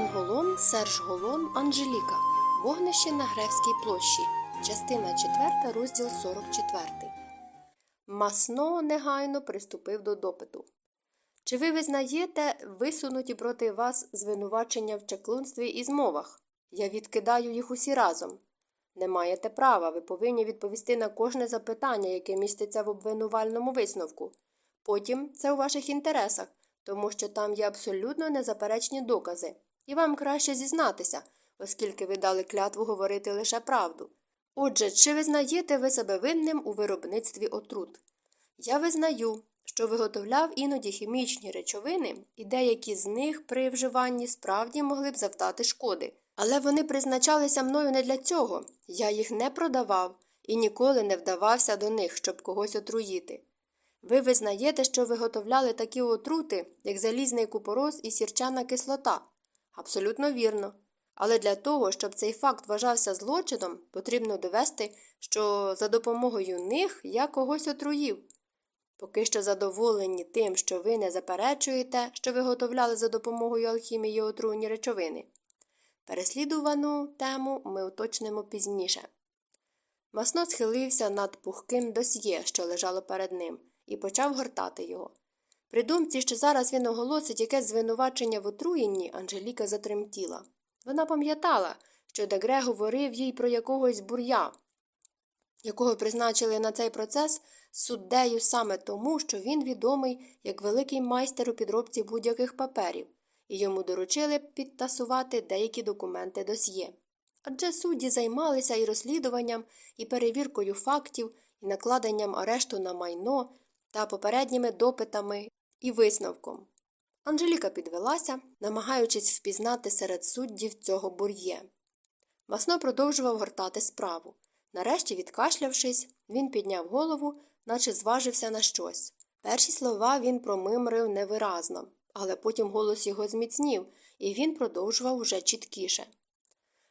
Жан Голон, Серж Голон, Анжеліка. Вогнище на Гревській площі. Частина 4, розділ 44. Масно негайно приступив до допиту. Чи ви визнаєте висунуті проти вас звинувачення в чаклунстві і змовах? Я відкидаю їх усі разом. Не маєте права, ви повинні відповісти на кожне запитання, яке міститься в обвинувальному висновку. Потім це у ваших інтересах, тому що там є абсолютно незаперечні докази, і вам краще зізнатися, оскільки ви дали клятву говорити лише правду. Отже, чи визнаєте ви себе винним у виробництві отрут? Я визнаю, що виготовляв іноді хімічні речовини, і деякі з них при вживанні справді могли б завдати шкоди. Але вони призначалися мною не для цього. Я їх не продавав і ніколи не вдавався до них, щоб когось отруїти. Ви визнаєте, що виготовляли такі отрути, як залізний купороз і сірчана кислота. Абсолютно вірно. Але для того, щоб цей факт вважався злочином, потрібно довести, що за допомогою них я когось отруїв. Поки що задоволені тим, що ви не заперечуєте, що виготовляли за допомогою алхімії отруйні речовини. Переслідувану тему ми уточнимо пізніше. Масно схилився над пухким досьє, що лежало перед ним, і почав гортати його. При думці, що зараз він оголосить якесь звинувачення в отруєнні, Анжеліка затремтіла. Вона пам'ятала, що Дегре говорив їй про якогось бур'я, якого призначили на цей процес суддею саме тому, що він відомий як великий майстер у підробці будь-яких паперів, і йому доручили підтасувати деякі документи досьє. Адже судді займалися і розслідуванням, і перевіркою фактів, і накладенням арешту на майно та попередніми допитами і висновком. Анжеліка підвелася, намагаючись впізнати серед суддів цього бур'є. Масно продовжував гортати справу. Нарешті, відкашлявшись, він підняв голову, наче зважився на щось. Перші слова він промимрив невиразно, але потім голос його зміцнів, і він продовжував уже чіткіше.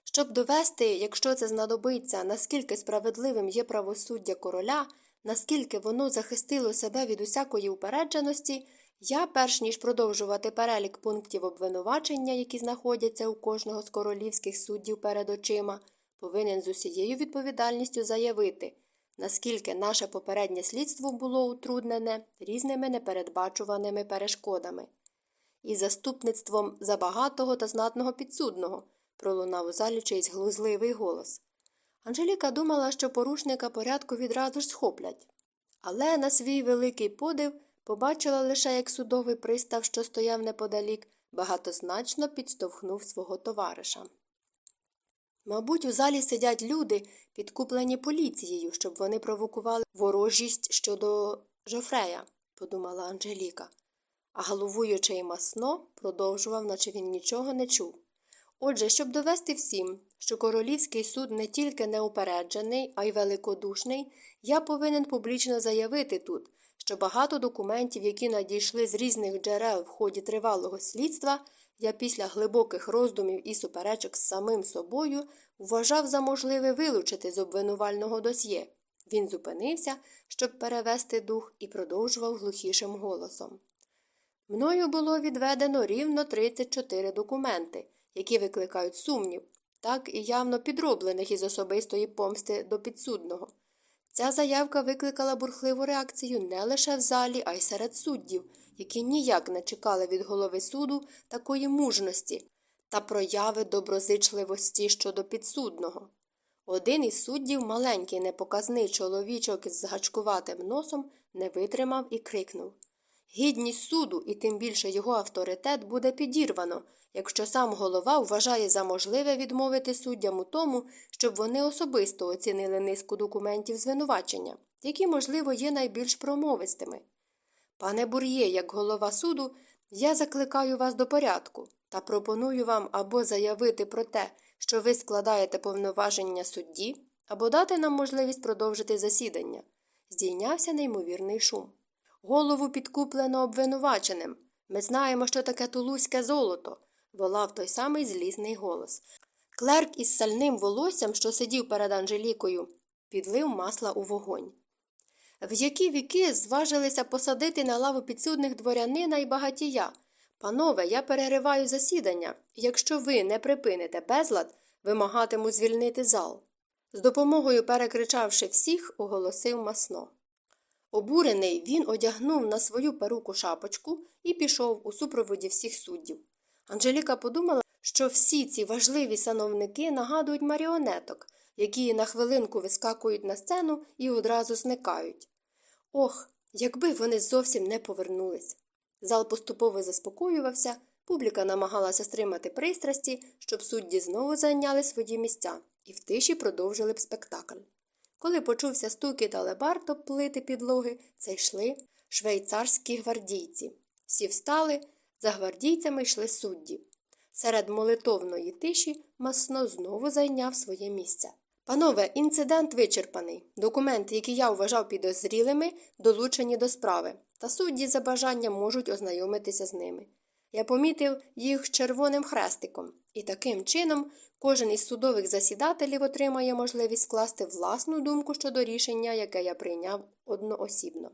Щоб довести, якщо це знадобиться, наскільки справедливим є правосуддя короля, наскільки воно захистило себе від усякої упередженості, я, перш ніж продовжувати перелік пунктів обвинувачення, які знаходяться у кожного з королівських суддів перед очима, повинен з усією відповідальністю заявити, наскільки наше попереднє слідство було утруднене різними непередбачуваними перешкодами. І заступництвом забагатого та знатного підсудного, пролунав у залі чийсь глузливий голос. Анжеліка думала, що порушника порядку відразу ж схоплять. Але на свій великий подив побачила лише, як судовий пристав, що стояв неподалік, багатозначно підштовхнув свого товариша. Мабуть, у залі сидять люди, підкуплені поліцією, щоб вони провокували ворожість щодо Жофрея, подумала Анжеліка. А головуючий масно продовжував, наче він нічого не чув. Отже, щоб довести всім, що королівський суд не тільки неупереджений, а й великодушний, я повинен публічно заявити тут, що багато документів, які надійшли з різних джерел в ході тривалого слідства, я після глибоких роздумів і суперечок з самим собою вважав за можливе вилучити з обвинувального досьє. Він зупинився, щоб перевести дух, і продовжував глухішим голосом. Мною було відведено рівно 34 документи, які викликають сумнів, так і явно підроблених із особистої помсти до підсудного. Ця заявка викликала бурхливу реакцію не лише в залі, а й серед суддів, які ніяк не чекали від голови суду такої мужності та прояви доброзичливості щодо підсудного. Один із суддів, маленький непоказний чоловічок із згачкуватим носом, не витримав і крикнув Гідність суду і тим більше його авторитет буде підірвано, якщо сам голова вважає за можливе відмовити суддям у тому, щоб вони особисто оцінили низку документів звинувачення, які, можливо, є найбільш промовистими. Пане Бур'є, як голова суду, я закликаю вас до порядку та пропоную вам або заявити про те, що ви складаєте повноваження судді, або дати нам можливість продовжити засідання. Здійнявся неймовірний шум. Голову підкуплено обвинуваченим. Ми знаємо, що таке тулузьке золото, волав той самий злісний голос. Клерк із сальним волоссям, що сидів перед Анжелікою, підлив масла у вогонь. В які віки зважилися посадити на лаву підсудних дворянина і багатія, Панове, я перериваю засідання, якщо ви не припините безлад, вимагатиму звільнити зал. З допомогою перекричавши всіх, оголосив масно. Обурений, він одягнув на свою перуку шапочку і пішов у супроводі всіх суддів. Анжеліка подумала, що всі ці важливі сановники нагадують маріонеток, які на хвилинку вискакують на сцену і одразу зникають. Ох, якби вони зовсім не повернулись. Зал поступово заспокоювався, публіка намагалася стримати пристрасті, щоб судді знову зайняли свої місця і в тиші продовжили б спектакль. Коли почувся стукіт алебард об плити підлоги, це йшли швейцарські гвардійці. Всі встали, за гвардійцями йшли судді. Серед молитовної тиші масно знову зайняв своє місце. Панове, інцидент вичерпаний. Документи, які я вважав підозрілими, долучені до справи, та судді за бажанням можуть ознайомитися з ними. Я помітив їх червоним хрестиком, і таким чином кожен із судових засідателів отримає можливість скласти власну думку щодо рішення, яке я прийняв одноосібно.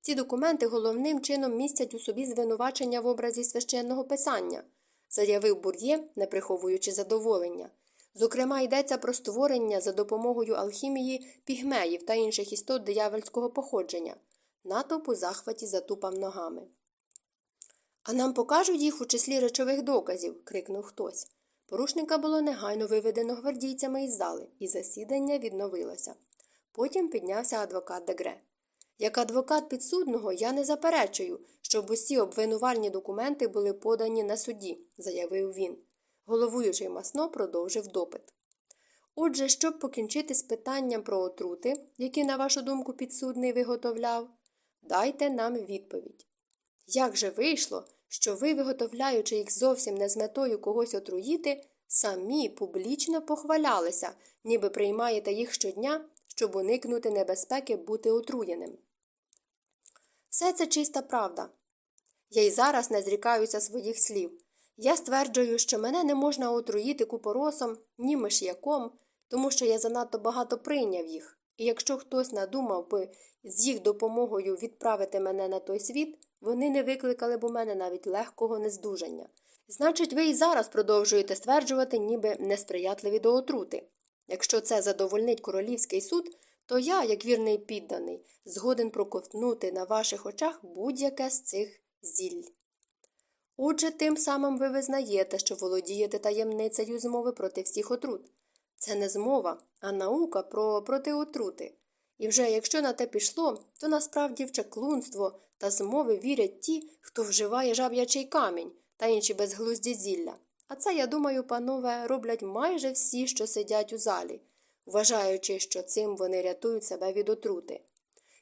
Ці документи головним чином містять у собі звинувачення в образі священного писання, заявив бур'є, не приховуючи задоволення. Зокрема, йдеться про створення за допомогою алхімії пігмеїв та інших істот диявольського походження. Натовп у захваті затупав ногами. А нам покажуть їх у числі речових доказів. крикнув хтось. Порушника було негайно виведено гвардійцями із зали, і засідання відновилося. Потім піднявся адвокат Дегре. Як адвокат підсудного, я не заперечую, щоб усі обвинувальні документи були подані на суді, заявив він. Головуючий масно продовжив допит. Отже, щоб покінчити з питанням про отрути, які, на вашу думку, підсудний виготовляв, дайте нам відповідь. Як же вийшло, що ви, виготовляючи їх зовсім не з метою когось отруїти, самі публічно похвалялися, ніби приймаєте їх щодня, щоб уникнути небезпеки бути отруєним? Все це чиста правда. Я й зараз не зрікаюся своїх слів. Я стверджую, що мене не можна отруїти купоросом, ні миш'яком, тому що я занадто багато прийняв їх, і якщо хтось надумав би з їх допомогою відправити мене на той світ, вони не викликали б у мене навіть легкого нездужання. Значить, ви і зараз продовжуєте стверджувати, ніби несприятливі до отрути. Якщо це задовольнить королівський суд, то я, як вірний підданий, згоден проковтнути на ваших очах будь-яке з цих зіль. Отже, тим самим ви визнаєте, що володієте таємницею змови проти всіх отрут. Це не змова, а наука про протиотрути. І вже якщо на те пішло, то насправді в чаклунство та змови вірять ті, хто вживає жаб'ячий камінь та інші безглузді зілля. А це, я думаю, панове, роблять майже всі, що сидять у залі, вважаючи, що цим вони рятують себе від отрути.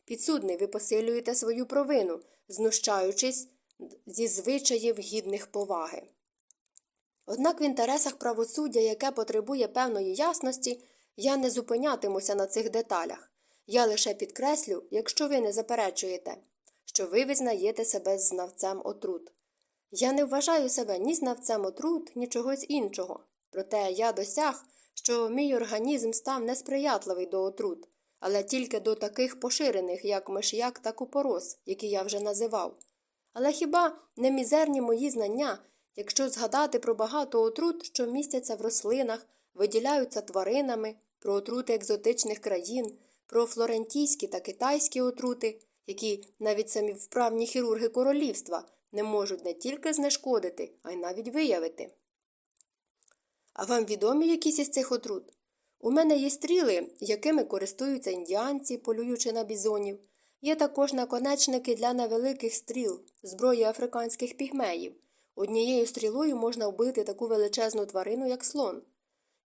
Підсудний, ви посилюєте свою провину, знущаючись зі звичаїв гідних поваги. Однак в інтересах правосуддя, яке потребує певної ясності, я не зупинятимуся на цих деталях. Я лише підкреслю, якщо ви не заперечуєте, що ви визнаєте себе знавцем отрут. Я не вважаю себе ні знавцем отрут, ні чогось іншого. Проте я досяг, що мій організм став несприятливий до отрут, але тільки до таких поширених, як миш'як та купорос, які я вже називав. Але хіба не мізерні мої знання, якщо згадати про багато отрут, що містяться в рослинах, виділяються тваринами, про отрути екзотичних країн, про флорентійські та китайські отрути, які навіть самі вправні хірурги королівства не можуть не тільки знешкодити, а й навіть виявити. А вам відомі якісь із цих отрут? У мене є стріли, якими користуються індіанці, полюючи на бізонів. Є також наконечники для невеликих стріл, зброї африканських пігмеїв. Однією стрілою можна вбити таку величезну тварину, як слон.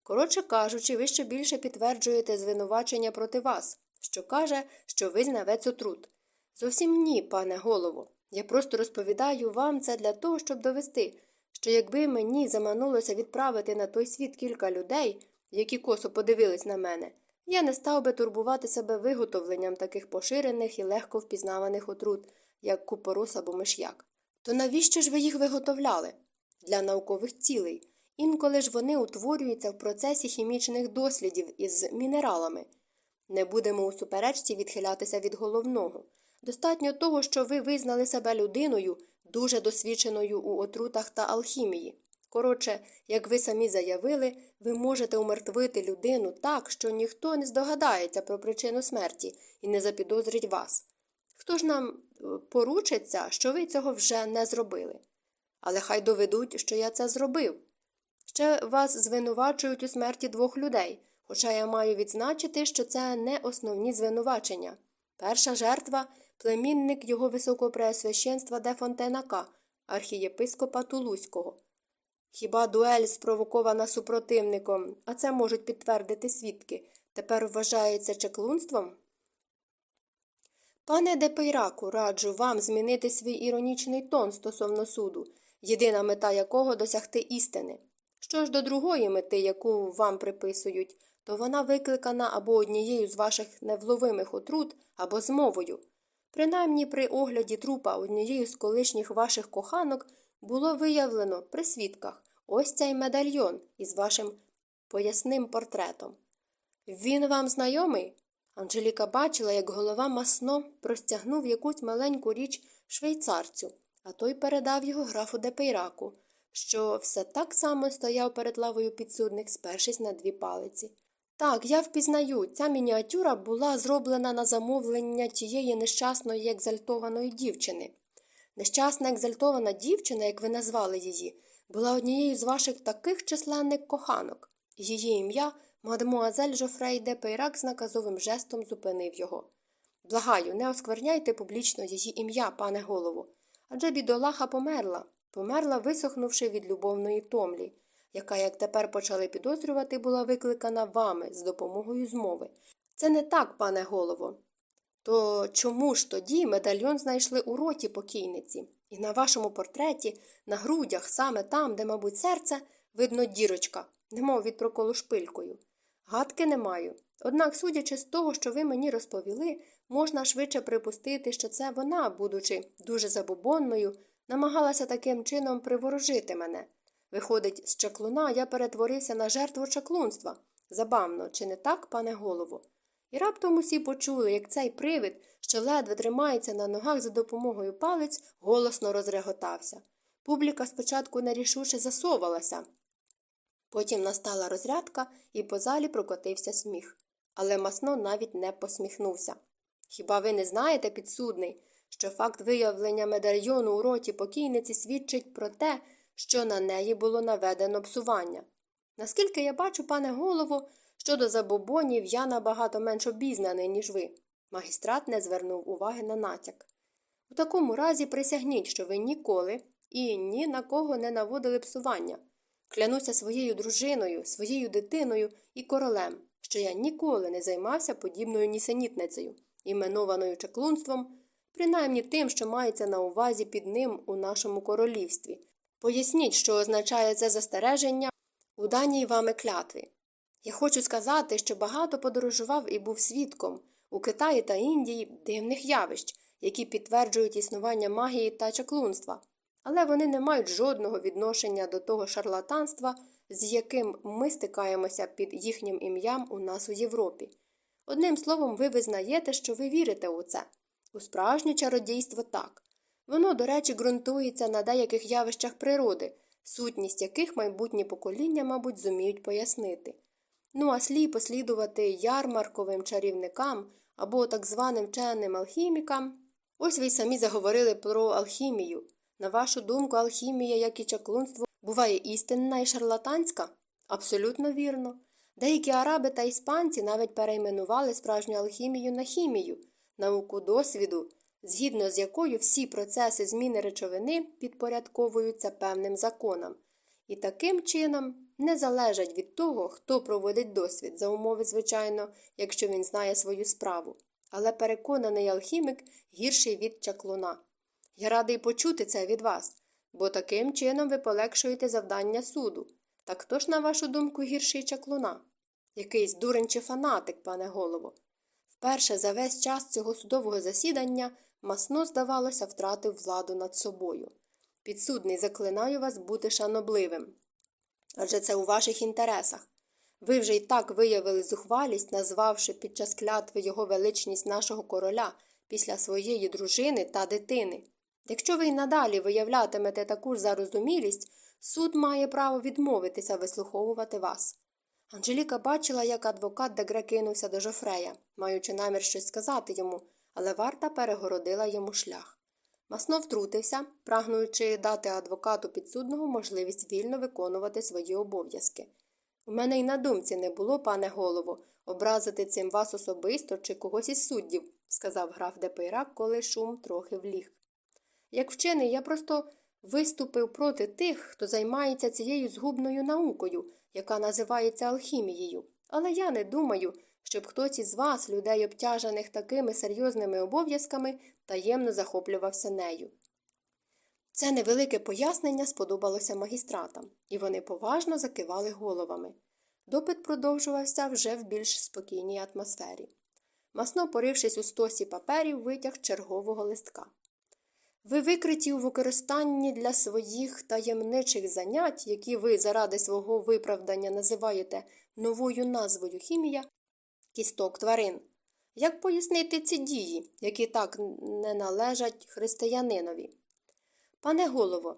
Коротше кажучи, ви ще більше підтверджуєте звинувачення проти вас, що каже, що ви знавець отрут. Зовсім ні, пане голово. Я просто розповідаю вам це для того, щоб довести, що якби мені заманулося відправити на той світ кілька людей, які косо подивились на мене, я не став би турбувати себе виготовленням таких поширених і легко впізнаваних отрут, як купорос або миш'як. То навіщо ж ви їх виготовляли? Для наукових цілей. Інколи ж вони утворюються в процесі хімічних дослідів із мінералами. Не будемо у суперечці відхилятися від головного. Достатньо того, що ви визнали себе людиною, дуже досвідченою у отрутах та алхімії. Коротше, як ви самі заявили, ви можете умертвити людину так, що ніхто не здогадається про причину смерті і не запідозрить вас. Хто ж нам е, поручиться, що ви цього вже не зробили? Але хай доведуть, що я це зробив. Ще вас звинувачують у смерті двох людей, хоча я маю відзначити, що це не основні звинувачення. Перша жертва племінник його високопреосвященства де Фонтенака, архієпископа Тулузького. Хіба дуель спровокована супротивником, а це можуть підтвердити свідки, тепер вважається чеклунством? Пане Депейраку, раджу вам змінити свій іронічний тон стосовно суду, єдина мета якого досягти істини. Що ж до другої мети, яку вам приписують, то вона викликана або однією з ваших невловимих отрут, або змовою. Принаймні при огляді трупа однією з колишніх ваших коханок було виявлено при свідках ось цей медальйон із вашим поясним портретом. Він вам знайомий? Анжеліка бачила, як голова масно простягнув якусь маленьку річ швейцарцю, а той передав його графу Депейраку, що все так само стояв перед лавою підсудник, спершись на дві палиці. Так, я впізнаю, ця мініатюра була зроблена на замовлення тієї нещасної екзальтованої дівчини. Нещасна екзальтована дівчина, як ви назвали її, була однією з ваших таких численних коханок. Її ім'я мадемуазель Жофрей де Пейрак з наказовим жестом зупинив його. Благаю, не оскверняйте публічно її ім'я, пане голову. Адже бідолаха померла, померла, висохнувши від любовної томлі, яка, як тепер почали підозрювати, була викликана вами з допомогою змови. Це не так, пане голово. То чому ж тоді медальйон знайшли у роті покійниці, і на вашому портреті, на грудях, саме там, де, мабуть, серце, видно дірочка, немов від проколу шпилькою. Гадки не маю. Однак, судячи з того, що ви мені розповіли, можна швидше припустити, що це вона, будучи дуже забобонною, намагалася таким чином приворожити мене. Виходить, з чаклуна я перетворився на жертву чаклунства. Забавно, чи не так, пане голово? І раптом усі почули, як цей привид, що ледве тримається на ногах за допомогою палець, голосно розреготався. Публіка спочатку нерішуче засовалася. Потім настала розрядка, і по залі прокотився сміх. Але масно навіть не посміхнувся. Хіба ви не знаєте, підсудний, що факт виявлення медальйону у роті покійниці свідчить про те, що на неї було наведено псування? Наскільки я бачу, пане голово, щодо забобонів я набагато менш обізнаний, ніж ви. Магістрат не звернув уваги на натяк. У такому разі присягніть, що ви ніколи і ні на кого не наводили псування. Клянуся своєю дружиною, своєю дитиною і королем, що я ніколи не займався подібною нісенітницею, іменованою чаклунством, принаймні тим, що мається на увазі під ним у нашому королівстві. Поясніть, що означає це застереження у даній вами клятві. Я хочу сказати, що багато подорожував і був свідком у Китаї та Індії дивних явищ, які підтверджують існування магії та чаклунства але вони не мають жодного відношення до того шарлатанства, з яким ми стикаємося під їхнім ім'ям у нас у Європі. Одним словом, ви визнаєте, що ви вірите у це. У справжнє чародійство так. Воно, до речі, ґрунтується на деяких явищах природи, сутність яких майбутні покоління, мабуть, зуміють пояснити. Ну а сліпо послідувати ярмарковим чарівникам або так званим вченим алхімікам. Ось ви й самі заговорили про алхімію. На вашу думку, алхімія, як і чаклунство, буває істинна і шарлатанська? Абсолютно вірно. Деякі араби та іспанці навіть перейменували справжню алхімію на хімію, науку досвіду, згідно з якою всі процеси зміни речовини підпорядковуються певним законам, і таким чином не залежать від того, хто проводить досвід, за умови, звичайно, якщо він знає свою справу. Але переконаний алхімік гірший від чаклуна. Я радий почути це від вас, бо таким чином ви полегшуєте завдання суду. Так хто ж, на вашу думку, гірший чаклуна? Якийсь дурень чи фанатик, пане голово. Вперше за весь час цього судового засідання масно, здавалося, втратив владу над собою. Підсудний заклинаю вас бути шанобливим. Адже це у ваших інтересах. Ви вже й так виявили зухвалість, назвавши під час клятви його величність нашого короля після своєї дружини та дитини. Якщо ви й надалі виявлятимете таку ж зарозумілість, суд має право відмовитися вислуховувати вас. Анжеліка бачила, як адвокат Дегре кинувся до Жофрея, маючи намір щось сказати йому, але варта перегородила йому шлях. Масно втрутився, прагнуючи дати адвокату підсудного можливість вільно виконувати свої обов'язки. У мене й на думці не було, пане голово, образити цим вас особисто чи когось із суддів, сказав граф Депейрак, коли шум трохи вліг. Як вчений, я просто виступив проти тих, хто займається цією згубною наукою, яка називається алхімією. Але я не думаю, щоб хтось із вас, людей, обтяжених такими серйозними обов'язками, таємно захоплювався нею. Це невелике пояснення сподобалося магістратам, і вони поважно закивали головами. Допит продовжувався вже в більш спокійній атмосфері. Масно, порившись у стосі паперів, витяг чергового листка. Ви викриті у використанні для своїх таємничих занять, які ви заради свого виправдання називаєте новою назвою хімія, кісток тварин. Як пояснити ці дії, які так не належать християнинові? Пане голово,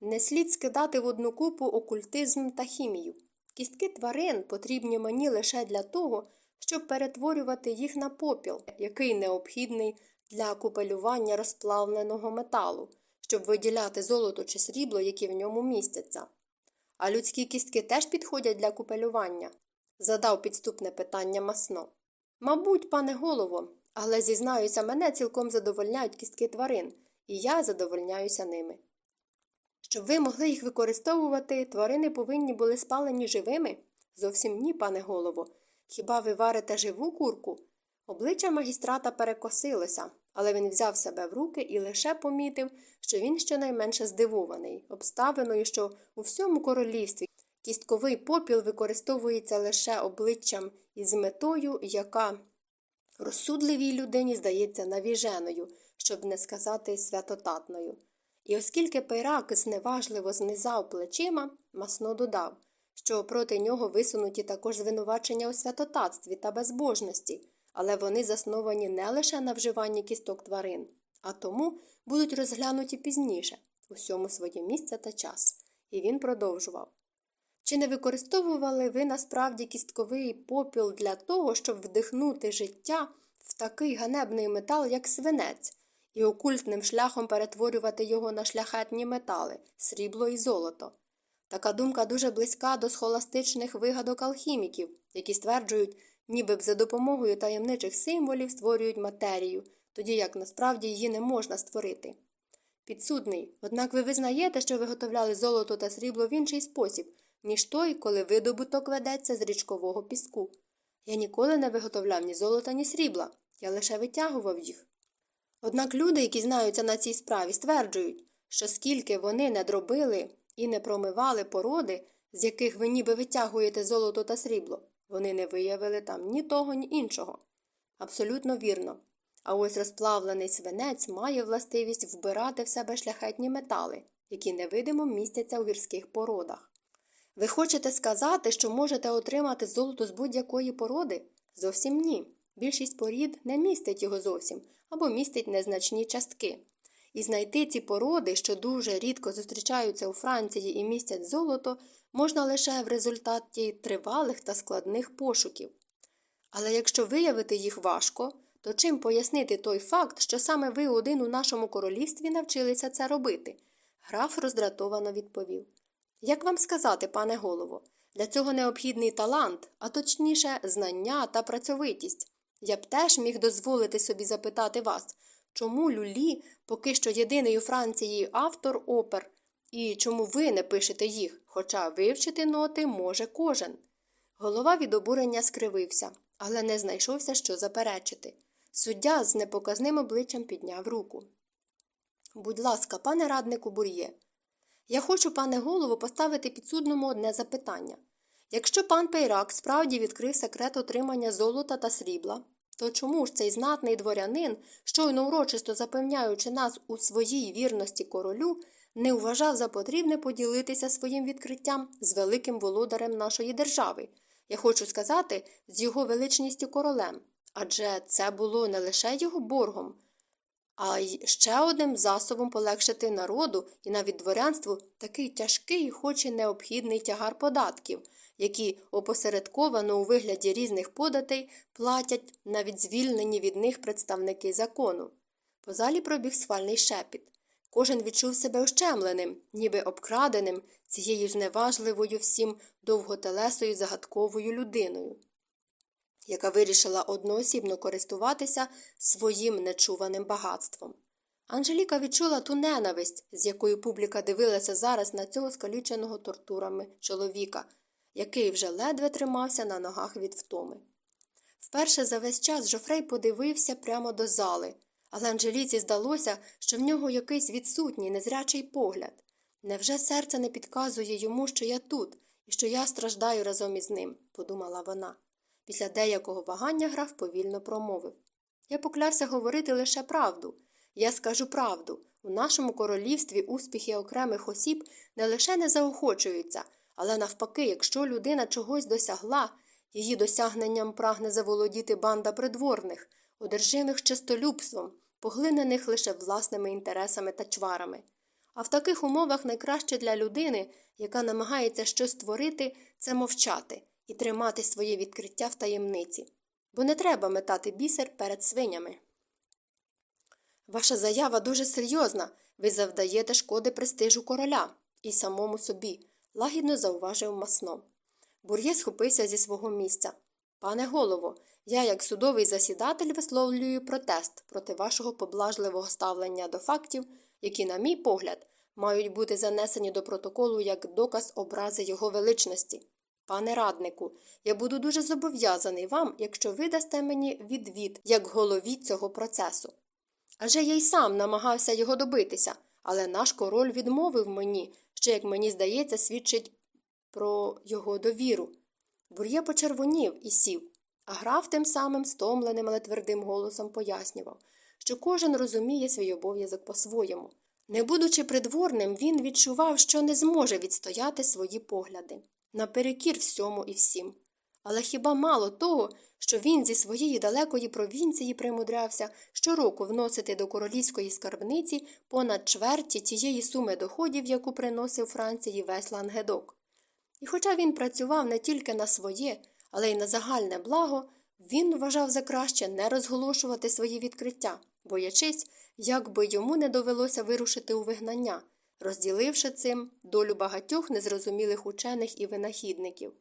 не слід скидати в одну купу окультизм та хімію. Кістки тварин потрібні мені лише для того, щоб перетворювати їх на попіл, який необхідний для купелювання розплавленого металу, щоб виділяти золото чи срібло, які в ньому містяться. А людські кістки теж підходять для купелювання? Задав підступне питання масно. Мабуть, пане голово, але зізнаюся, мене цілком задовольняють кістки тварин, і я задовольняюся ними. Щоб ви могли їх використовувати, тварини повинні були спалені живими? Зовсім ні, пане голово. Хіба ви варите живу курку? Обличчя магістрата перекосилося, але він взяв себе в руки і лише помітив, що він щонайменше здивований, обставиною, що у всьому королівстві кістковий попіл використовується лише обличчям із метою, яка розсудливій людині здається навіженою, щоб не сказати святотатною. І оскільки Пейрак зневажливо знизав плечима, масно додав, що проти нього висунуті також звинувачення у святотатстві та безбожності, але вони засновані не лише на вживанні кісток тварин, а тому будуть розглянуті пізніше, усьому своє місце та час. І він продовжував Чи не використовували ви насправді кістковий попіл для того, щоб вдихнути життя в такий ганебний метал, як свинець? і окультним шляхом перетворювати його на шляхетні метали, срібло і золото. Така думка дуже близька до схоластичних вигадок алхіміків, які стверджують, ніби б за допомогою таємничих символів створюють матерію, тоді як насправді її не можна створити. Підсудний, однак ви визнаєте, що виготовляли золото та срібло в інший спосіб, ніж той, коли видобуток ведеться з річкового піску. Я ніколи не виготовляв ні золота, ні срібла, я лише витягував їх. Однак люди, які знаються на цій справі, стверджують, що скільки вони не дробили і не промивали породи, з яких ви ніби витягуєте золото та срібло, вони не виявили там ні того, ні іншого. Абсолютно вірно. А ось розплавлений свинець має властивість вбирати в себе шляхетні метали, які невидимо містяться у гірських породах. Ви хочете сказати, що можете отримати золото з будь-якої породи? Зовсім ні. Більшість порід не містить його зовсім або містить незначні частки. І знайти ці породи, що дуже рідко зустрічаються у Франції і містять золото, можна лише в результаті тривалих та складних пошуків. Але якщо виявити їх важко, то чим пояснити той факт, що саме ви один у нашому королівстві навчилися це робити? Граф роздратовано відповів. Як вам сказати, пане голово, для цього необхідний талант, а точніше, знання та працьовитість. Я б теж міг дозволити собі запитати вас, чому Люлі поки що єдиний у Франції автор опер, і чому ви не пишете їх, хоча вивчити ноти може кожен. Голова від обурення скривився, але не знайшовся, що заперечити. Суддя з непоказним обличчям підняв руку. Будь ласка, пане раднику бур'є. Я хочу, пане голову, поставити підсудному одне запитання. Якщо пан Пейрак справді відкрив секрет отримання золота та срібла, то чому ж цей знатний дворянин, щойно урочисто запевняючи нас у своїй вірності королю, не вважав за потрібне поділитися своїм відкриттям з великим володарем нашої держави? Я хочу сказати, з його величністю королем. Адже це було не лише його боргом, а й ще одним засобом полегшити народу і навіть дворянству такий тяжкий, хоч і необхідний тягар податків, які опосередковано у вигляді різних податей платять навіть звільнені від них представники закону. По залі пробіг схвальний шепіт. Кожен відчув себе ущемленим, ніби обкраденим цією зневажливою всім довготелесою загадковою людиною, яка вирішила одноосібно користуватися своїм нечуваним багатством. Анжеліка відчула ту ненависть, з якою публіка дивилася зараз на цього скаліченого тортурами чоловіка, який вже ледве тримався на ногах від втоми. Вперше за весь час Жофрей подивився прямо до зали, але Анжеліці здалося, що в нього якийсь відсутній, незрячий погляд. Невже серце не підказує йому, що я тут, і що я страждаю разом із ним, подумала вона. Після деякого вагання граф повільно промовив. Я поклявся говорити лише правду. Я скажу правду. У нашому королівстві успіхи окремих осіб не лише не заохочуються, але навпаки, якщо людина чогось досягла, її досягненням прагне заволодіти банда придворних, одержимих чистолюбством, поглинених лише власними інтересами та чварами. А в таких умовах найкраще для людини, яка намагається щось створити, це мовчати і тримати своє відкриття в таємниці, бо не треба метати бісер перед свинями. Ваша заява дуже серйозна. Ви завдаєте шкоди престижу короля і самому собі, лагідно зауважив масно. Бур'є схопився зі свого місця. Пане голово, я, як судовий засідатель, висловлюю протест проти вашого поблажливого ставлення до фактів, які, на мій погляд, мають бути занесені до протоколу як доказ образи його величності. Пане раднику, я буду дуже зобов'язаний вам, якщо ви дасте мені відвід як голові цього процесу. Адже я й сам намагався його добитися, але наш король відмовив мені, що, як мені здається, свідчить про його довіру. Бур'є почервонів і сів, а граф тим самим стомленим, але твердим голосом пояснював, що кожен розуміє свій обов'язок по-своєму. Не будучи придворним, він відчував, що не зможе відстояти свої погляди наперекір всьому і всім. Але хіба мало того, що він зі своєї далекої провінції примудрявся щороку вносити до королівської скарбниці понад чверті тієї суми доходів, яку приносив Франції весь лангедок. І хоча він працював не тільки на своє, але й на загальне благо, він вважав за краще не розголошувати свої відкриття, боячись, як би йому не довелося вирушити у вигнання, розділивши цим долю багатьох незрозумілих учених і винахідників.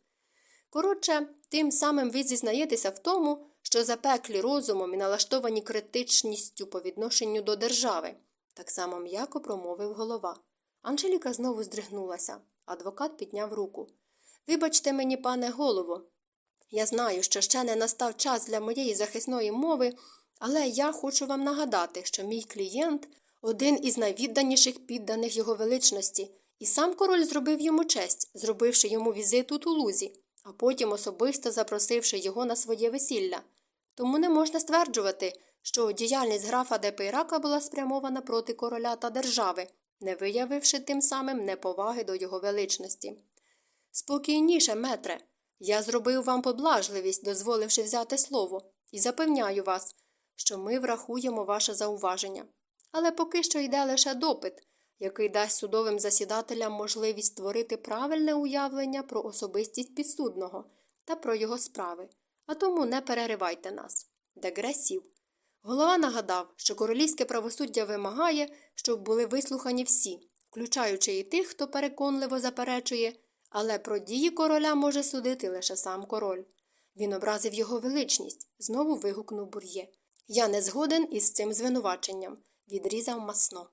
Коротше, тим самим ви зізнаєтеся в тому, що запеклі розумом і налаштовані критичністю по відношенню до держави, так само м'яко промовив голова. Анжеліка знову здригнулася. Адвокат підняв руку. Вибачте мені, пане голово, я знаю, що ще не настав час для моєї захисної мови, але я хочу вам нагадати, що мій клієнт один із найвідданіших підданих його величності, і сам король зробив йому честь, зробивши йому візит у Тулузі, а потім особисто запросивши його на своє весілля. Тому не можна стверджувати, що діяльність графа Депейрака була спрямована проти короля та держави, не виявивши тим самим неповаги до його величності. Спокійніше, метре, я зробив вам поблажливість, дозволивши взяти слово, і запевняю вас, що ми врахуємо ваше зауваження. Але поки що йде лише допит, який дасть судовим засідателям можливість створити правильне уявлення про особистість підсудного та про його справи, а тому не переривайте нас. Дегресів. Голова нагадав, що королівське правосуддя вимагає, щоб були вислухані всі, включаючи і тих, хто переконливо заперечує, але про дії короля може судити лише сам король. Він образив його величність, знову вигукнув бур'є. Я не згоден із цим звинуваченням, відрізав масно.